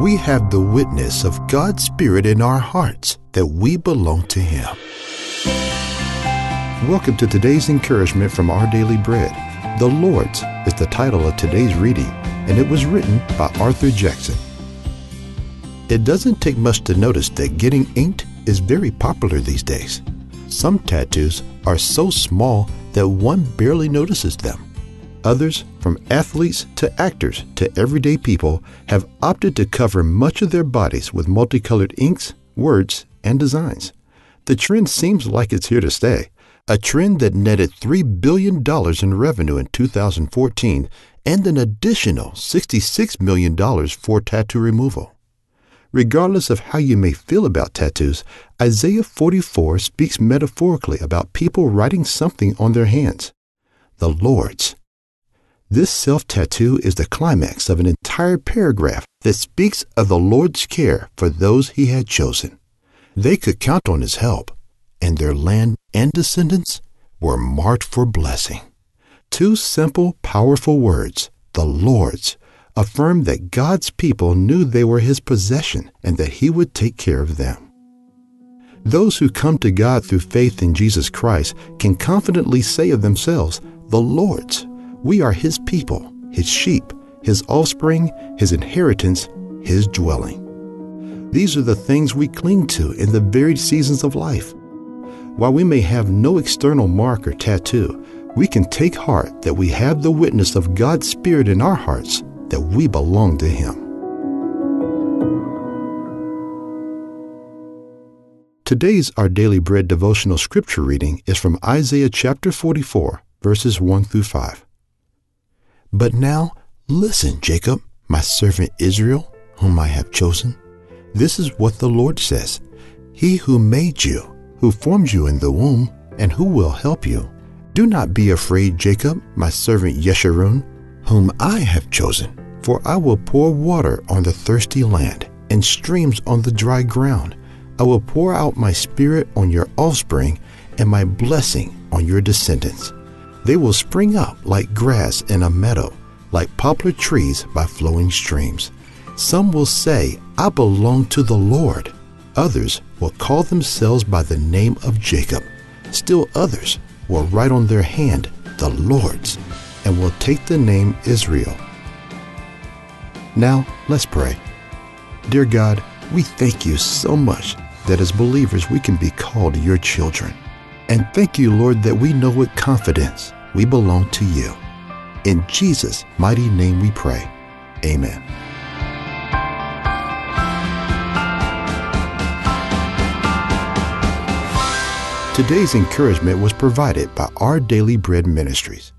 we have the witness of God's Spirit in our hearts that we belong to Him. Welcome to today's encouragement from Our Daily Bread. The Lord's is the title of today's reading, and it was written by Arthur Jackson. It doesn't take much to notice that getting inked is very popular these days. Some tattoos are so small that one barely notices them. Others, from athletes to actors to everyday people, have opted to cover much of their bodies with multicolored inks, words, and designs. The trend seems like it's here to stay, a trend that netted $3 billion in revenue in 2014 and an additional $66 million for tattoo removal. Regardless of how you may feel about tattoos, Isaiah 44 speaks metaphorically about people writing something on their hands. The Lord's this self tattoo is the climax of an entire paragraph that speaks of the Lord's care for those he had chosen. They could count on his help, and their land and descendants were marked for blessing. Two simple, powerful words, the Lord's, affirm that God's people knew they were his possession and that he would take care of them. Those who come to God through faith in Jesus Christ can confidently say of themselves, the Lord's we are His people, His sheep, His offspring, His inheritance, His dwelling. These are the things we cling to in the varied seasons of life. While we may have no external mark or tattoo, we can take heart that we have the witness of God's Spirit in our hearts that we belong to Him. Today's Our Daily Bread devotional scripture reading is from Isaiah chapter 44, verses 1 through 5. But now listen, Jacob, my servant Israel, whom I have chosen. This is what the Lord says He who made you, who formed you in the womb, and who will help you. Do not be afraid, Jacob, my servant Yeshurun, whom I have chosen. For I will pour water on the thirsty land, and streams on the dry ground. I will pour out my spirit on your offspring, and my blessing on your descendants. They will spring up like grass in a meadow, like poplar trees by flowing streams. Some will say, I belong to the Lord. Others will call themselves by the name of Jacob. Still others will write on their hand, the Lord's, and will take the name Israel. Now, let's pray. Dear God, we thank you so much that as believers we can be called your children. And thank you, Lord, that we know with confidence we belong to you. In Jesus' mighty name we pray. Amen. Today's encouragement was provided by Our Daily Bread Ministries.